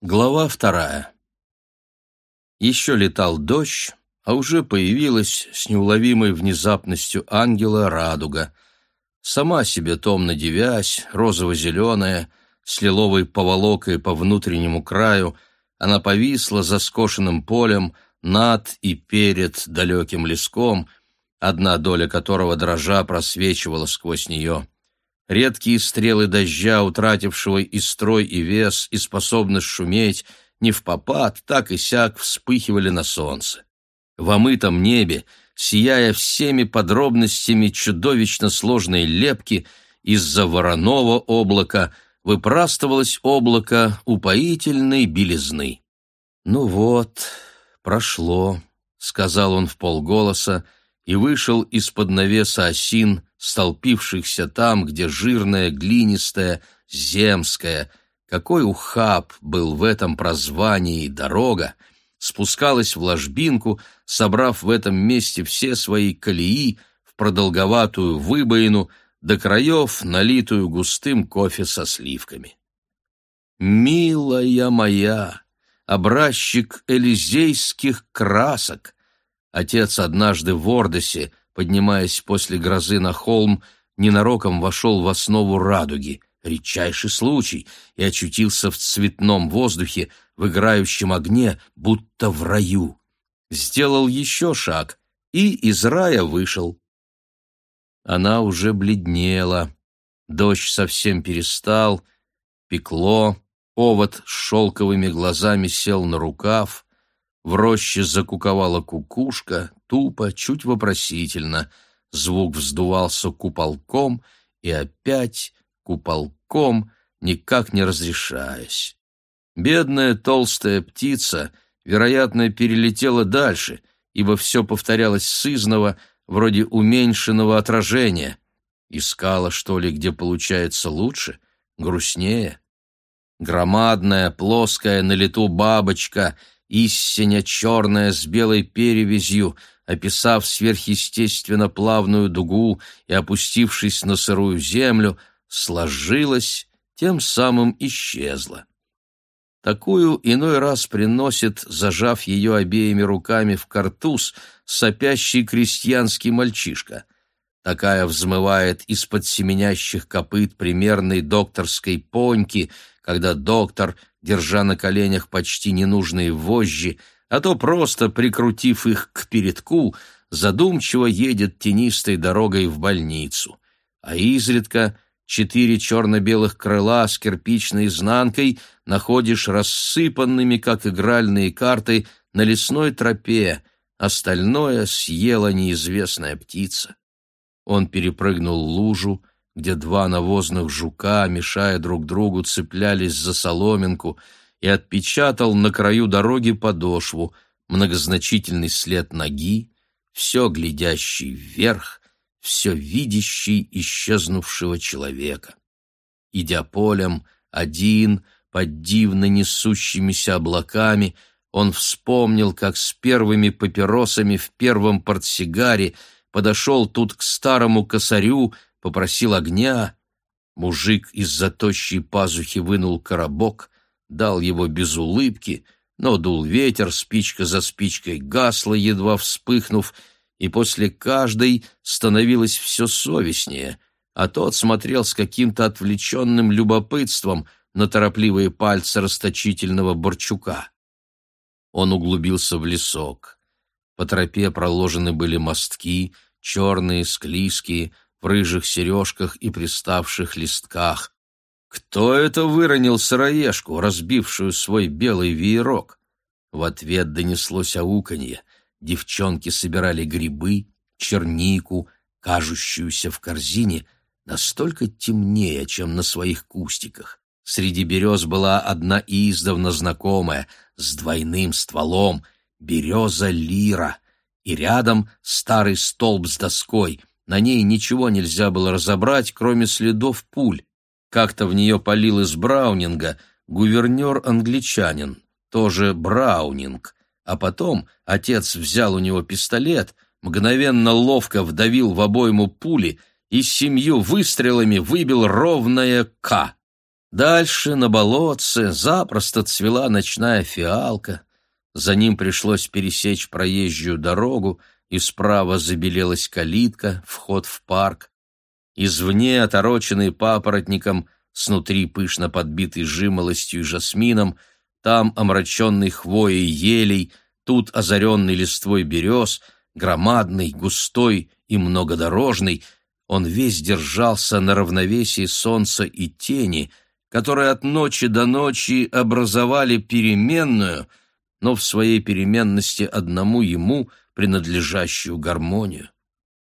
Глава вторая. Еще летал дождь, а уже появилась с неуловимой внезапностью ангела радуга. Сама себе томно девясь, розово-зеленая, с лиловой поволокой по внутреннему краю, она повисла за скошенным полем над и перед далеким леском, одна доля которого дрожа просвечивала сквозь нее. Редкие стрелы дождя, утратившего и строй, и вес, и способность шуметь, не в попад, так и сяк вспыхивали на солнце. В омытом небе, сияя всеми подробностями чудовищно сложной лепки, из-за вороного облака выпрастывалось облако упоительной белизны. «Ну вот, прошло», — сказал он в полголоса, и вышел из-под навеса осин, столпившихся там, где жирная, глинистая, земская, какой ухаб был в этом прозвании дорога, спускалась в ложбинку, собрав в этом месте все свои колеи в продолговатую выбоину, до краев, налитую густым кофе со сливками. «Милая моя, образчик элизейских красок!» Отец однажды в Ордосе поднимаясь после грозы на холм, ненароком вошел в основу радуги, редчайший случай, и очутился в цветном воздухе, в играющем огне, будто в раю. Сделал еще шаг и из рая вышел. Она уже бледнела, дождь совсем перестал, пекло, овод с шелковыми глазами сел на рукав, в роще закуковала кукушка, тупо, чуть вопросительно. Звук вздувался куполком и опять куполком, никак не разрешаясь. Бедная толстая птица, вероятно, перелетела дальше, ибо все повторялось сызново, вроде уменьшенного отражения. Искала, что ли, где получается лучше, грустнее. Громадная, плоская на лету бабочка — истиня черная с белой перевязью, описав сверхъестественно плавную дугу и опустившись на сырую землю, сложилась, тем самым исчезла. Такую иной раз приносит, зажав ее обеими руками в картуз, сопящий крестьянский мальчишка. Такая взмывает из-под семенящих копыт примерной докторской поньки, когда доктор — держа на коленях почти ненужные вожжи, а то просто, прикрутив их к передку, задумчиво едет тенистой дорогой в больницу. А изредка четыре черно-белых крыла с кирпичной изнанкой находишь рассыпанными, как игральные карты, на лесной тропе, остальное съела неизвестная птица. Он перепрыгнул лужу, где два навозных жука, мешая друг другу, цеплялись за соломинку, и отпечатал на краю дороги подошву, многозначительный след ноги, все глядящий вверх, все видящий исчезнувшего человека. Идя полем, один, под дивно несущимися облаками, он вспомнил, как с первыми папиросами в первом портсигаре подошел тут к старому косарю попросил огня. Мужик из-за пазухи вынул коробок, дал его без улыбки, но дул ветер, спичка за спичкой гасла, едва вспыхнув, и после каждой становилось все совестнее, а тот смотрел с каким-то отвлеченным любопытством на торопливые пальцы расточительного Борчука. Он углубился в лесок. По тропе проложены были мостки, черные, склизкие, в рыжих сережках и приставших листках. Кто это выронил сыроежку, разбившую свой белый веерок? В ответ донеслось ауканье. Девчонки собирали грибы, чернику, кажущуюся в корзине, настолько темнее, чем на своих кустиках. Среди берез была одна издавна знакомая, с двойным стволом, береза лира, и рядом старый столб с доской, на ней ничего нельзя было разобрать, кроме следов пуль. Как-то в нее полил из Браунинга гувернер-англичанин, тоже Браунинг. А потом отец взял у него пистолет, мгновенно ловко вдавил в обойму пули и семью выстрелами выбил ровное «К». Дальше, на болотце, запросто цвела ночная фиалка. За ним пришлось пересечь проезжую дорогу, и справа забелелась калитка, вход в парк. Извне, отороченный папоротником, снутри пышно подбитый жимолостью и жасмином, там омраченный хвоей елей, тут озаренный листвой берез, громадный, густой и многодорожный, он весь держался на равновесии солнца и тени, которые от ночи до ночи образовали переменную, но в своей переменности одному ему принадлежащую гармонию.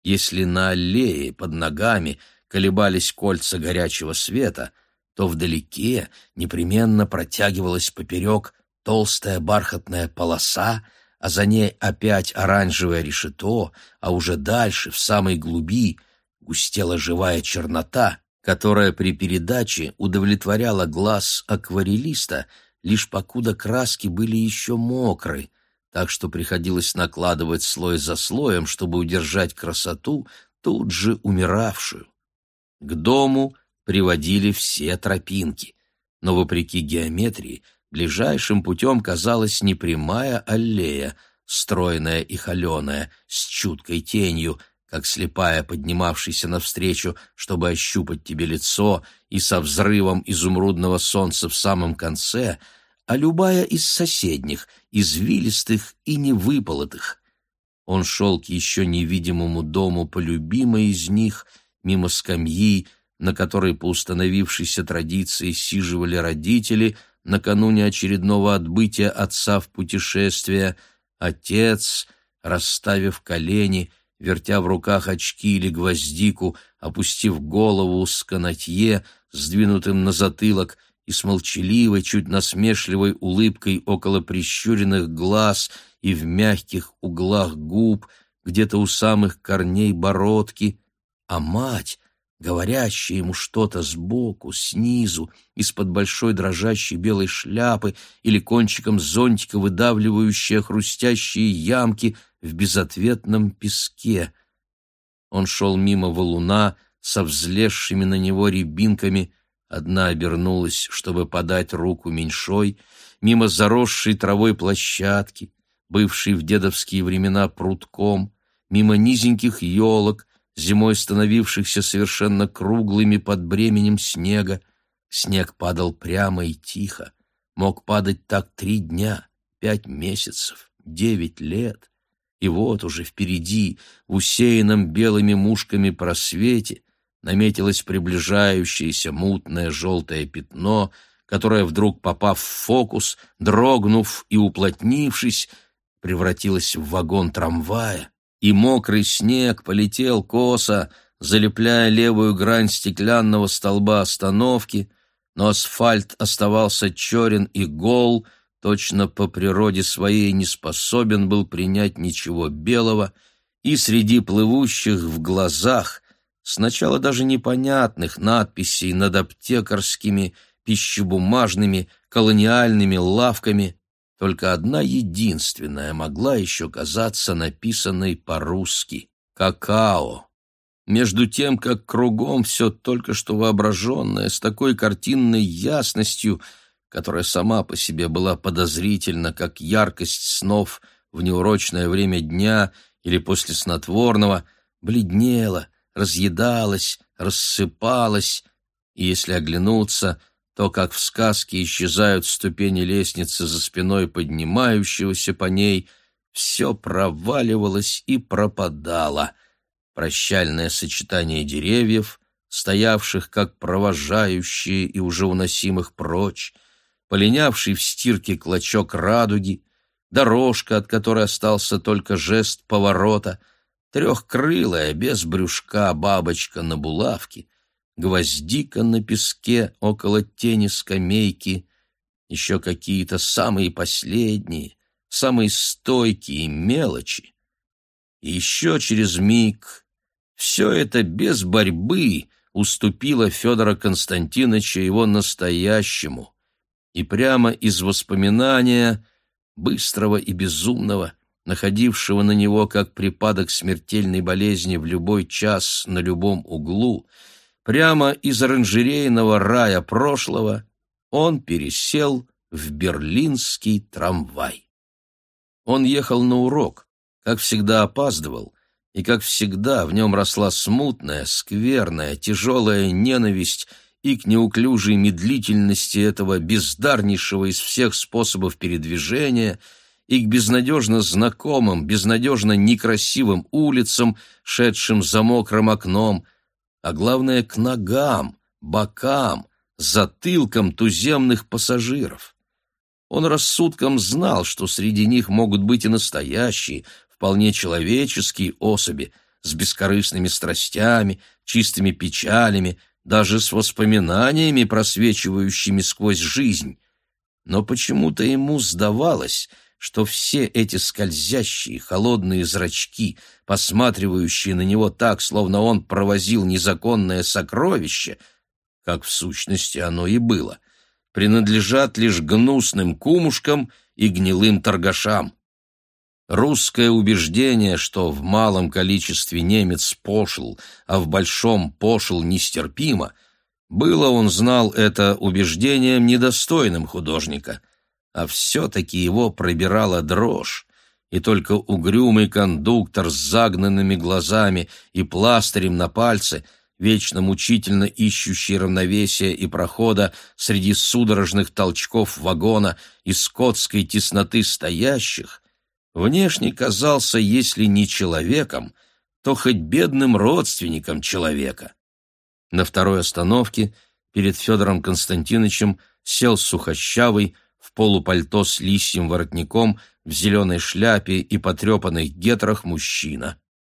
Если на аллее под ногами колебались кольца горячего света, то вдалеке непременно протягивалась поперек толстая бархатная полоса, а за ней опять оранжевое решето, а уже дальше, в самой глуби, густела живая чернота, которая при передаче удовлетворяла глаз акварелиста, лишь покуда краски были еще мокры, так что приходилось накладывать слой за слоем, чтобы удержать красоту, тут же умиравшую. К дому приводили все тропинки, но, вопреки геометрии, ближайшим путем казалась не прямая аллея, стройная и холеная, с чуткой тенью, как слепая, поднимавшаяся навстречу, чтобы ощупать тебе лицо, и со взрывом изумрудного солнца в самом конце — а любая из соседних, извилистых и невыполотых. Он шел к еще невидимому дому по любимой из них, мимо скамьи, на которой по установившейся традиции сиживали родители накануне очередного отбытия отца в путешествие, отец, расставив колени, вертя в руках очки или гвоздику, опустив голову с канатье, сдвинутым на затылок, и с молчаливой, чуть насмешливой улыбкой около прищуренных глаз и в мягких углах губ, где-то у самых корней бородки, а мать, говорящая ему что-то сбоку, снизу, из-под большой дрожащей белой шляпы или кончиком зонтика выдавливающая хрустящие ямки в безответном песке. Он шел мимо валуна со взлезшими на него рябинками — Одна обернулась, чтобы подать руку меньшой, мимо заросшей травой площадки, бывшей в дедовские времена прутком, мимо низеньких елок, зимой становившихся совершенно круглыми под бременем снега. Снег падал прямо и тихо, мог падать так три дня, пять месяцев, девять лет. И вот уже впереди, в усеянном белыми мушками просвете, наметилось приближающееся мутное желтое пятно, которое, вдруг попав в фокус, дрогнув и уплотнившись, превратилось в вагон трамвая, и мокрый снег полетел косо, залепляя левую грань стеклянного столба остановки, но асфальт оставался черен и гол, точно по природе своей не способен был принять ничего белого, и среди плывущих в глазах сначала даже непонятных надписей над аптекарскими, пищебумажными, колониальными лавками, только одна единственная могла еще казаться написанной по-русски — «Какао». Между тем, как кругом все только что воображенное, с такой картинной ясностью, которая сама по себе была подозрительна, как яркость снов в неурочное время дня или после снотворного, бледнела, разъедалась, рассыпалась, и если оглянуться, то, как в сказке исчезают ступени лестницы за спиной поднимающегося по ней, все проваливалось и пропадало. Прощальное сочетание деревьев, стоявших как провожающие и уже уносимых прочь, полинявший в стирке клочок радуги, дорожка, от которой остался только жест поворота — трехкрылая, без брюшка бабочка на булавке, гвоздика на песке около тени скамейки, еще какие-то самые последние, самые стойкие мелочи. И еще через миг все это без борьбы уступило Федора Константиновича его настоящему, и прямо из воспоминания, быстрого и безумного, находившего на него как припадок смертельной болезни в любой час на любом углу, прямо из оранжерейного рая прошлого, он пересел в берлинский трамвай. Он ехал на урок, как всегда опаздывал, и, как всегда, в нем росла смутная, скверная, тяжелая ненависть и к неуклюжей медлительности этого бездарнейшего из всех способов передвижения, и к безнадежно знакомым, безнадежно некрасивым улицам, шедшим за мокрым окном, а главное, к ногам, бокам, затылкам туземных пассажиров. Он рассудком знал, что среди них могут быть и настоящие, вполне человеческие особи, с бескорыстными страстями, чистыми печалями, даже с воспоминаниями, просвечивающими сквозь жизнь. Но почему-то ему сдавалось, что все эти скользящие холодные зрачки, посматривающие на него так, словно он провозил незаконное сокровище, как в сущности оно и было, принадлежат лишь гнусным кумушкам и гнилым торгашам. Русское убеждение, что в малом количестве немец пошел, а в большом пошел нестерпимо, было, он знал это убеждением недостойным художника — а все-таки его пробирала дрожь, и только угрюмый кондуктор с загнанными глазами и пластырем на пальце, вечно мучительно ищущий равновесия и прохода среди судорожных толчков вагона и скотской тесноты стоящих, внешне казался, если не человеком, то хоть бедным родственником человека. На второй остановке перед Федором Константиновичем сел сухощавый, в полупальто с лисьим воротником, в зеленой шляпе и потрепанных гетрах мужчина.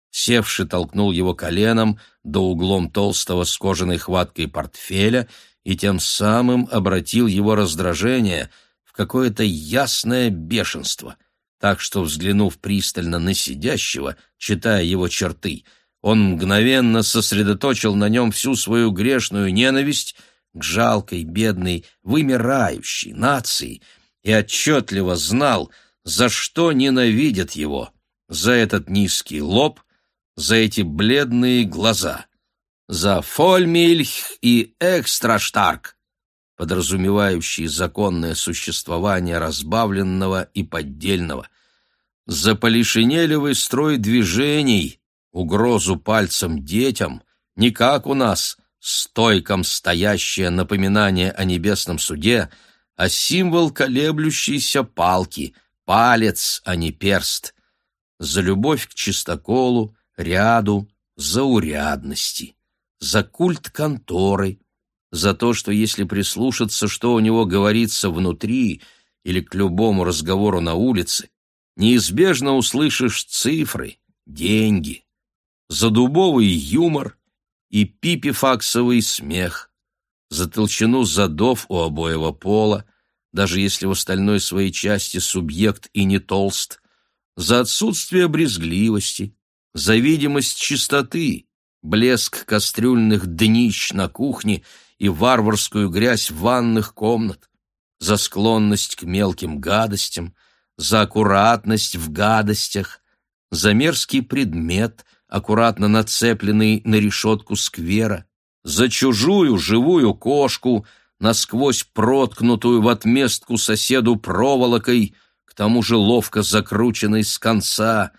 Севший толкнул его коленом до углом толстого с кожаной хваткой портфеля и тем самым обратил его раздражение в какое-то ясное бешенство, так что, взглянув пристально на сидящего, читая его черты, он мгновенно сосредоточил на нем всю свою грешную ненависть к жалкой, бедной, вымирающей нации и отчетливо знал, за что ненавидят его, за этот низкий лоб, за эти бледные глаза, за фольмильх и экстраштарк, подразумевающие законное существование разбавленного и поддельного, за полишинелевый строй движений, угрозу пальцем детям, не как у нас — стойком стоящее напоминание о небесном суде, а символ колеблющейся палки, палец, а не перст, за любовь к чистоколу, ряду, за урядности, за культ конторы, за то, что если прислушаться, что у него говорится внутри или к любому разговору на улице, неизбежно услышишь цифры, деньги, за дубовый юмор — и пипифаксовый смех, за толщину задов у обоего пола, даже если в остальной своей части субъект и не толст, за отсутствие брезгливости, за видимость чистоты, блеск кастрюльных днищ на кухне и варварскую грязь ванных комнат, за склонность к мелким гадостям, за аккуратность в гадостях, за мерзкий предмет, аккуратно нацепленный на решетку сквера, за чужую живую кошку, насквозь проткнутую в отместку соседу проволокой, к тому же ловко закрученной с конца,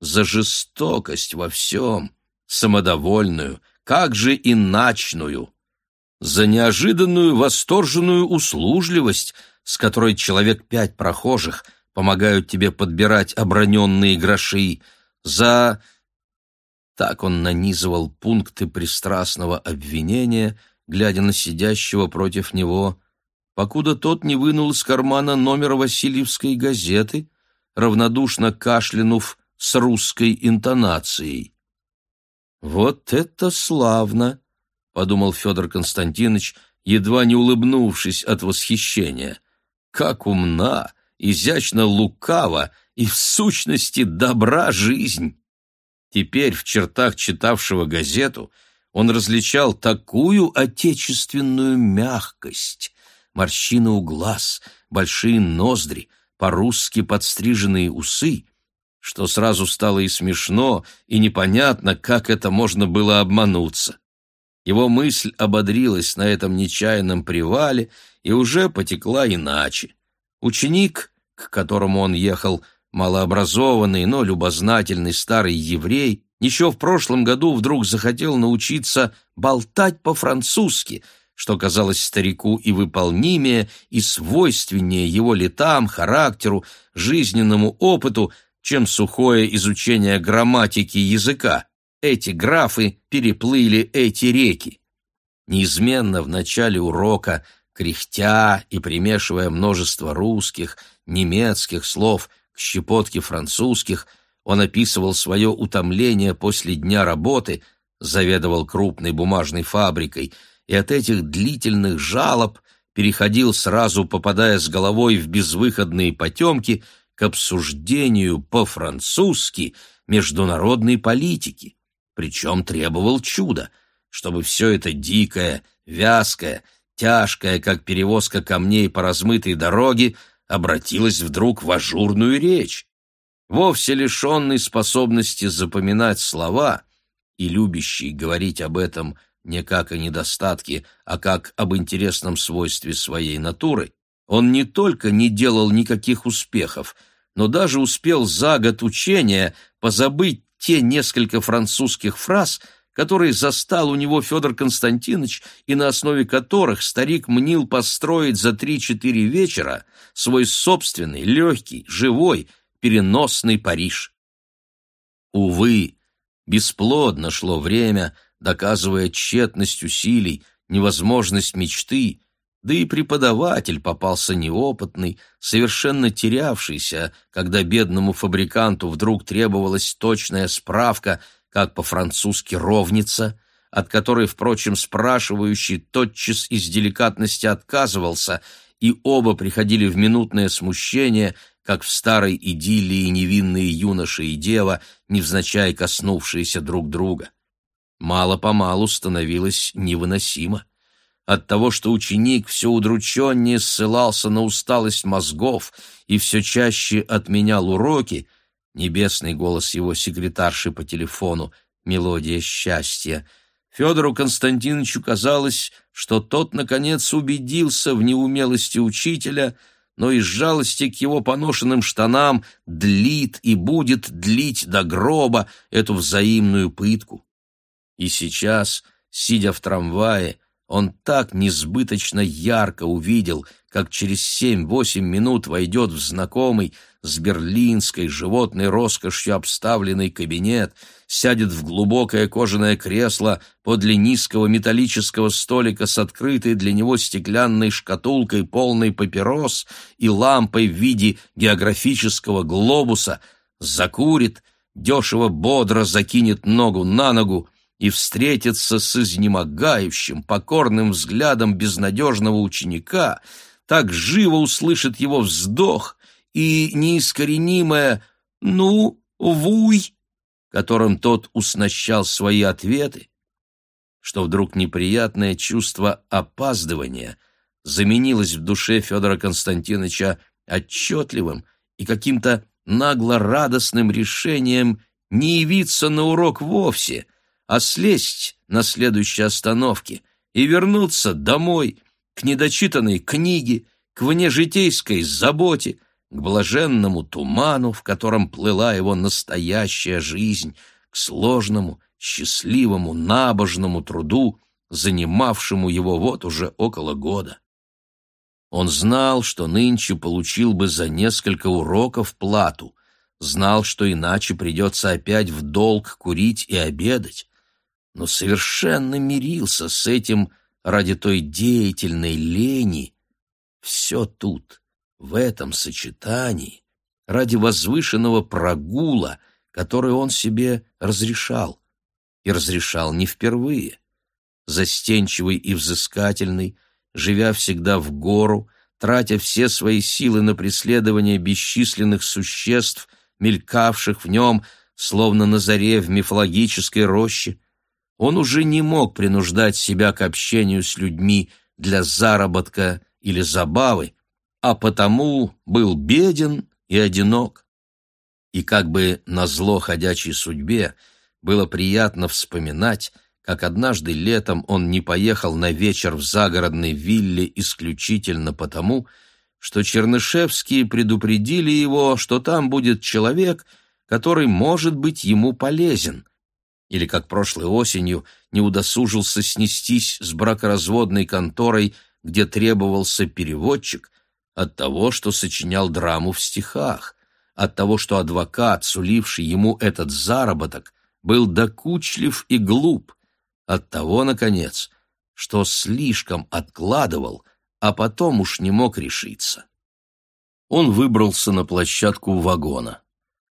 за жестокость во всем, самодовольную, как же иначную, за неожиданную восторженную услужливость, с которой человек пять прохожих помогают тебе подбирать оброненные гроши, за так он нанизывал пункты пристрастного обвинения, глядя на сидящего против него, покуда тот не вынул из кармана номер Васильевской газеты, равнодушно кашлянув с русской интонацией. «Вот это славно!» — подумал Федор Константинович, едва не улыбнувшись от восхищения. «Как умна, изящно лукава и в сущности добра жизнь!» Теперь в чертах читавшего газету он различал такую отечественную мягкость, морщины у глаз, большие ноздри, по-русски подстриженные усы, что сразу стало и смешно, и непонятно, как это можно было обмануться. его мысль ободрилась на этом нечаянном привале и уже потекла иначе. Ученик, к которому он ехал, малообразованный, но любознательный старый еврей, еще в прошлом году вдруг захотел научиться болтать по-французски, что казалось старику и выполнимее, и свойственнее его летам, характеру, жизненному опыту, чем сухое изучение грамматики языка. Эти графы переплыли эти реки. Неизменно в начале урока, кряхтя и примешивая множество русских, немецких слов к щепотке французских, он описывал свое утомление после дня работы, заведовал крупной бумажной фабрикой, и от этих длительных жалоб переходил сразу, попадая с головой в безвыходные потемки, к обсуждению по-французски международной политики. Причем требовал чуда, чтобы все это дикое, вязкое, тяжкое, как перевозка камней по размытой дороге, обратилось вдруг в ажурную речь. Вовсе лишенный способности запоминать слова и любящий говорить об этом не как о недостатке, а как об интересном свойстве своей натуры, он не только не делал никаких успехов, но даже успел за год учения позабыть те несколько французских фраз, которые застал у него Федор Константинович и на основе которых старик мнил построить за три-четыре вечера свой собственный, легкий, живой, переносный Париж. Увы, бесплодно шло время, доказывая тщетность усилий, невозможность мечты, да и преподаватель попался неопытный, совершенно терявшийся, когда бедному фабриканту вдруг требовалась точная справка, как по-французски «ровница», от которой, впрочем, спрашивающий тотчас из деликатности отказывался, и оба приходили в минутное смущение, как в старой идиллии невинные юноша и дева, невзначай коснувшиеся друг друга. Мало-помалу становилось невыносимо от того, что ученик все удрученнее ссылался на усталость мозгов и все чаще отменял уроки, небесный голос его секретарши по телефону, мелодия счастья, Федору Константиновичу казалось, что тот, наконец, убедился в неумелости учителя, но из жалости к его поношенным штанам длит и будет длить до гроба эту взаимную пытку. И сейчас, сидя в трамвае, он так несбыточно ярко увидел, как через семь-восемь минут войдет в знакомый с берлинской животной роскошью обставленный кабинет, сядет в глубокое кожаное кресло подле низкого металлического столика с открытой для него стеклянной шкатулкой, полной папирос и лампой в виде географического глобуса, закурит, дешево бодро закинет ногу на ногу, и встретиться с изнемогающим, покорным взглядом безнадежного ученика, так живо услышит его вздох и неискоренимое «ну, вуй», которым тот уснащал свои ответы, что вдруг неприятное чувство опаздывания заменилось в душе Федора Константиновича отчетливым и каким-то нагло-радостным решением не явиться на урок вовсе — а слезть на следующей остановке и вернуться домой, к недочитанной книге, к внежитейской заботе, к блаженному туману, в котором плыла его настоящая жизнь, к сложному, счастливому, набожному труду, занимавшему его вот уже около года. Он знал, что нынче получил бы за несколько уроков плату, знал, что иначе придется опять в долг курить и обедать, но совершенно мирился с этим ради той деятельной лени. Все тут, в этом сочетании, ради возвышенного прогула, который он себе разрешал. И разрешал не впервые. Застенчивый и взыскательный, живя всегда в гору, тратя все свои силы на преследование бесчисленных существ, мелькавших в нем, словно на заре в мифологической роще, он уже не мог принуждать себя к общению с людьми для заработка или забавы, а потому был беден и одинок. И как бы на зло ходячей судьбе было приятно вспоминать, как однажды летом он не поехал на вечер в загородной вилле исключительно потому, что Чернышевские предупредили его, что там будет человек, который может быть ему полезен. Или как прошлой осенью не удосужился снестись с бракоразводной конторой, где требовался переводчик, от того, что сочинял драму в стихах, от того, что адвокат, суливший ему этот заработок, был докучлив и глуп, от того, наконец, что слишком откладывал, а потом уж не мог решиться. Он выбрался на площадку вагона.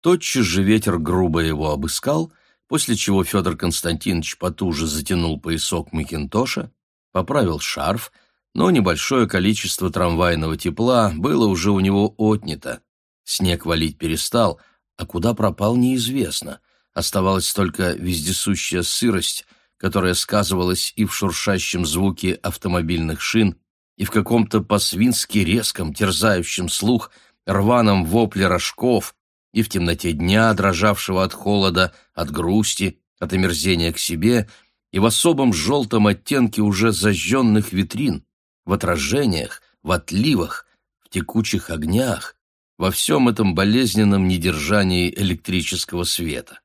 Тотчас же ветер грубо его обыскал, после чего Федор Константинович потуже затянул поясок Макинтоша, поправил шарф, но небольшое количество трамвайного тепла было уже у него отнято. Снег валить перестал, а куда пропал неизвестно. Оставалась только вездесущая сырость, которая сказывалась и в шуршащем звуке автомобильных шин, и в каком-то по-свински резком, терзающем слух, рваном вопле рожков, и в темноте дня, дрожавшего от холода, от грусти, от омерзения к себе, и в особом желтом оттенке уже зажженных витрин, в отражениях, в отливах, в текучих огнях, во всем этом болезненном недержании электрического света.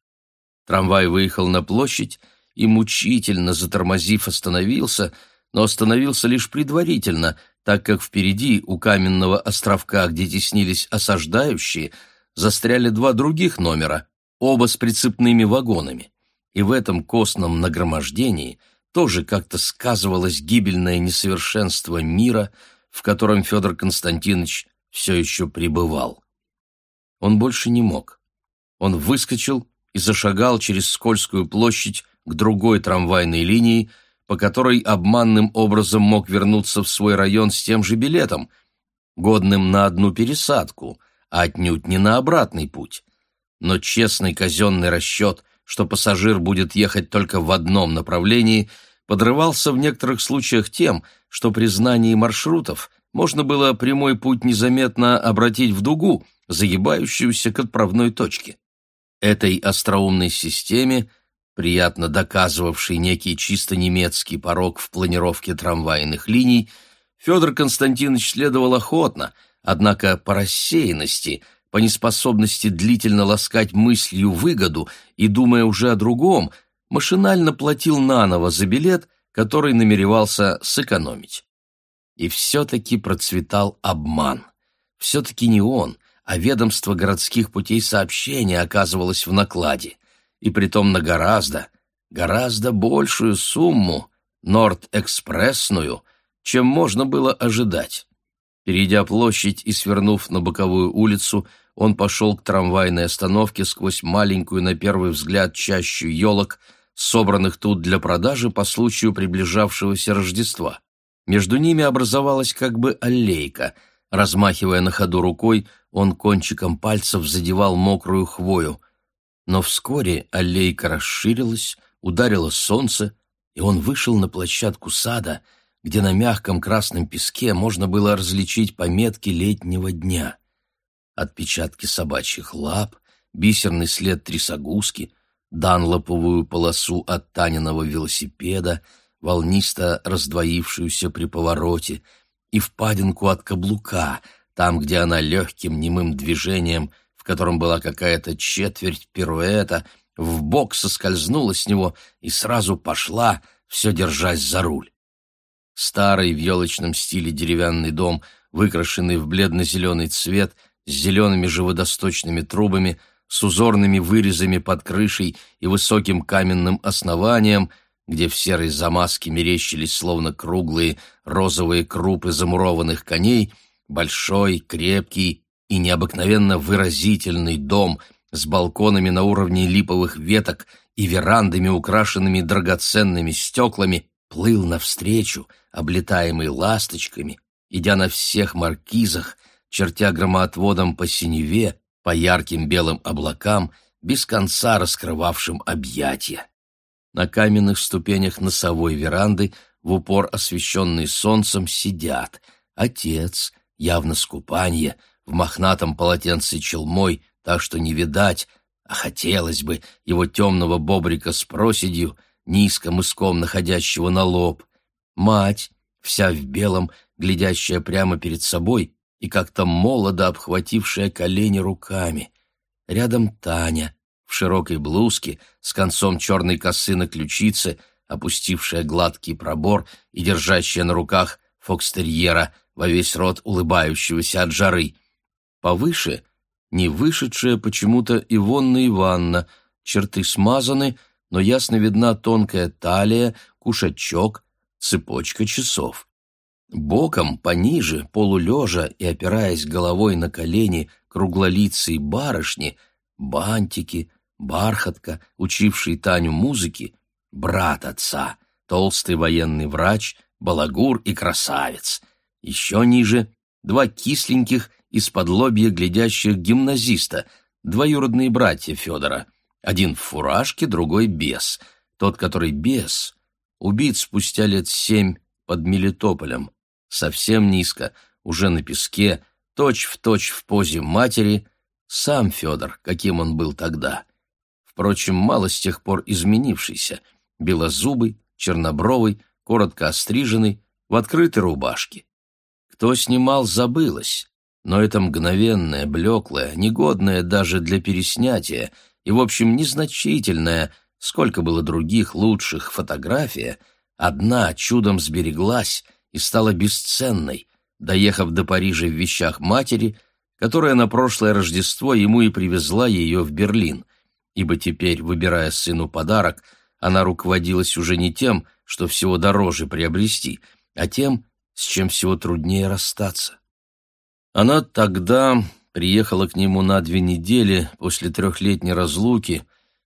Трамвай выехал на площадь и, мучительно затормозив, остановился — но остановился лишь предварительно, так как впереди, у каменного островка, где теснились осаждающие, застряли два других номера, оба с прицепными вагонами. И в этом костном нагромождении тоже как-то сказывалось гибельное несовершенство мира, в котором Федор Константинович все еще пребывал. Он больше не мог. Он выскочил и зашагал через Скользкую площадь к другой трамвайной линии, по которой обманным образом мог вернуться в свой район с тем же билетом, годным на одну пересадку, а отнюдь не на обратный путь. Но честный казенный расчет, что пассажир будет ехать только в одном направлении, подрывался в некоторых случаях тем, что при знании маршрутов можно было прямой путь незаметно обратить в дугу, загибающуюся к отправной точке. Этой остроумной системе приятно доказывавший некий чисто немецкий порог в планировке трамвайных линий, Федор Константинович следовал охотно, однако по рассеянности, по неспособности длительно ласкать мыслью выгоду и, думая уже о другом, машинально платил наново за билет, который намеревался сэкономить. И все-таки процветал обман. Все-таки не он, а ведомство городских путей сообщения оказывалось в накладе и притом на гораздо, гораздо большую сумму, Норд-экспрессную, чем можно было ожидать. Перейдя площадь и свернув на боковую улицу, он пошел к трамвайной остановке сквозь маленькую, на первый взгляд, чащу елок, собранных тут для продажи по случаю приближавшегося Рождества. Между ними образовалась как бы аллейка. Размахивая на ходу рукой, он кончиком пальцев задевал мокрую хвою. Но вскоре аллейка расширилась, ударило солнце, и он вышел на площадку сада, где на мягком красном песке можно было различить пометки летнего дня. Отпечатки собачьих лап, бисерный след трясогузки, данлоповую полосу от Таниного велосипеда, волнисто раздвоившуюся при повороте, и впадинку от каблука, там, где она легким немым движением котором была какая-то четверть пируэта, в бок соскользнула с него и сразу пошла, все держась за руль. Старый в елочном стиле деревянный дом, выкрашенный в бледно-зеленый цвет, с зелеными же трубами, с узорными вырезами под крышей и высоким каменным основанием, где в серой замазке мерещились словно круглые розовые крупы замурованных коней, большой, крепкий, и необыкновенно выразительный дом с балконами на уровне липовых веток и верандами, украшенными драгоценными стеклами, плыл навстречу, облетаемый ласточками, идя на всех маркизах, чертя громоотводом по синеве, по ярким белым облакам, без конца раскрывавшим объятия. На каменных ступенях носовой веранды, в упор освещенный солнцем, сидят отец, явно с купанья, в мохнатом полотенце челмой, так что не видать, а хотелось бы его темного бобрика с проседью, низко мыском находящего на лоб, мать, вся в белом, глядящая прямо перед собой и как-то молодо обхватившая колени руками. Рядом Таня, в широкой блузке, с концом черной косы на ключице, опустившая гладкий пробор и держащая на руках фокстерьера во весь рот улыбающегося от жары. Повыше — не вышедшая почему-то Ивонна Ивановна, черты смазаны, но ясно видна тонкая талия, кушачок, цепочка часов. Боком, пониже, полулежа и опираясь головой на колени круглолицей барышни, бантики, бархатка, учивший Таню музыке, брат отца, толстый военный врач, балагур и красавец. Еще ниже — два кисленьких, из-под лобья глядящих гимназиста, двоюродные братья Федора. Один в фуражке, другой без. Тот, который без, убит спустя лет семь под Мелитополем. Совсем низко, уже на песке, точь-в-точь в позе матери, сам Федор, каким он был тогда. Впрочем, мало с тех пор изменившийся, белозубый, чернобровый, коротко остриженный, в открытой рубашке. Кто снимал, забылось, но это мгновенное, блеклое, негодное даже для переснятия и, в общем, незначительное, сколько было других лучших фотография, одна чудом сбереглась и стала бесценной, доехав до Парижа в вещах матери, которая на прошлое Рождество ему и привезла ее в Берлин, ибо теперь, выбирая сыну подарок, она руководилась уже не тем, что всего дороже приобрести, а тем, с чем всего труднее расстаться. Она тогда приехала к нему на две недели после трехлетней разлуки,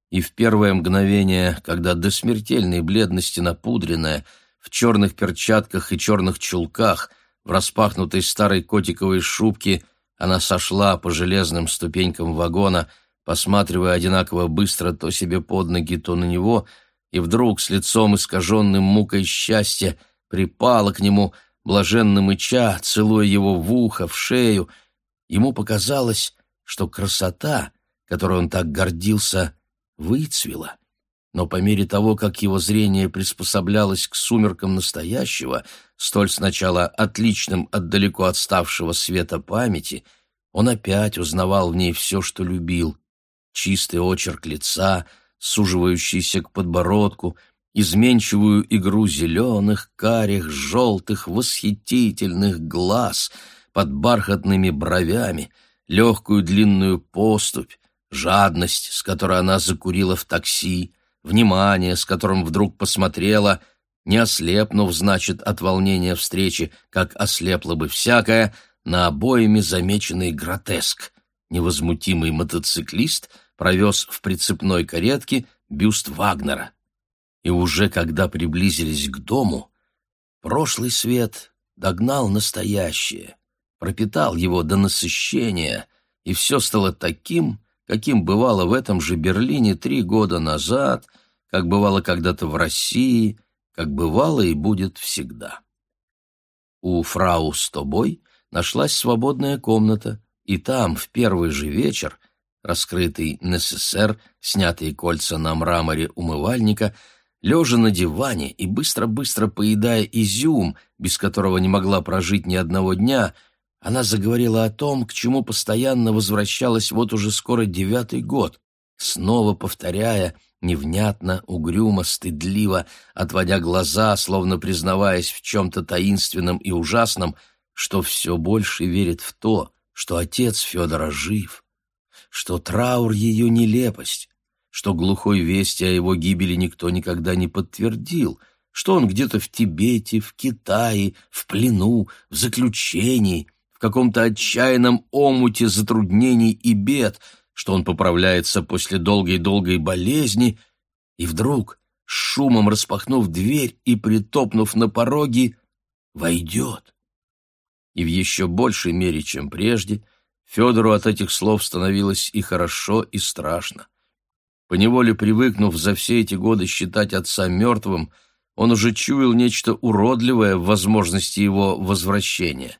и в первое мгновение, когда до смертельной бледности напудренная, в черных перчатках и черных чулках, в распахнутой старой котиковой шубке, она сошла по железным ступенькам вагона, посматривая одинаково быстро то себе под ноги, то на него, и вдруг с лицом искаженным мукой счастья припала к нему, блаженно мыча, целуя его в ухо, в шею. Ему показалось, что красота, которой он так гордился, выцвела. Но по мере того, как его зрение приспособлялось к сумеркам настоящего, столь сначала отличным от далеко отставшего света памяти, он опять узнавал в ней все, что любил. Чистый очерк лица, суживающийся к подбородку — изменчивую игру зеленых, карих, желтых, восхитительных глаз под бархатными бровями, легкую длинную поступь, жадность, с которой она закурила в такси, внимание, с которым вдруг посмотрела, не ослепнув, значит, от волнения встречи, как ослепла бы всякая, на обоими замеченный гротеск. Невозмутимый мотоциклист провез в прицепной каретке бюст Вагнера и уже когда приблизились к дому, прошлый свет догнал настоящее, пропитал его до насыщения, и все стало таким, каким бывало в этом же Берлине три года назад, как бывало когда-то в России, как бывало и будет всегда. У фрау с тобой нашлась свободная комната, и там, в первый же вечер, раскрытый НССР, снятые кольца на мраморе умывальника — Лежа на диване и быстро-быстро поедая изюм, без которого не могла прожить ни одного дня, она заговорила о том, к чему постоянно возвращалась вот уже скоро девятый год, снова повторяя, невнятно, угрюмо, стыдливо, отводя глаза, словно признаваясь в чем-то таинственном и ужасном, что все больше верит в то, что отец Федора жив, что траур ее нелепость, что глухой вести о его гибели никто никогда не подтвердил, что он где-то в Тибете, в Китае, в плену, в заключении, каком-то отчаянном омуте затруднений и бед, что он поправляется после долгой-долгой болезни, и вдруг, шумом распахнув дверь и притопнув на пороге, войдет. И в еще большей мере, чем прежде, Федору от этих слов становилось и хорошо, и страшно. Поневоле привыкнув за все эти годы считать отца мертвым, он уже чуял нечто уродливое в возможности его возвращения.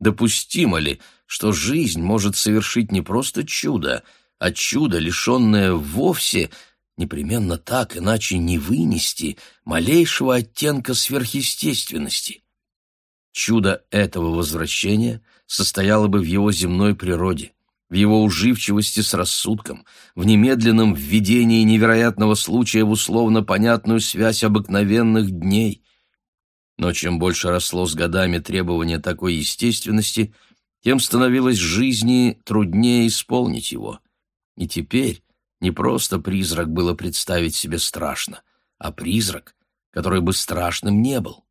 Допустимо ли, что жизнь может совершить не просто чудо, а чудо, лишенное вовсе, непременно так, иначе не вынести малейшего оттенка сверхъестественности. Чудо этого возвращения состояло бы в его земной природе, в его уживчивости с рассудком, в немедленном введении невероятного случая в условно понятную связь обыкновенных дней. Но чем больше росло с годами требование такой естественности, тем становилось жизни труднее исполнить его. И теперь не просто призрак было представить себе страшно, а призрак, который бы страшным не был.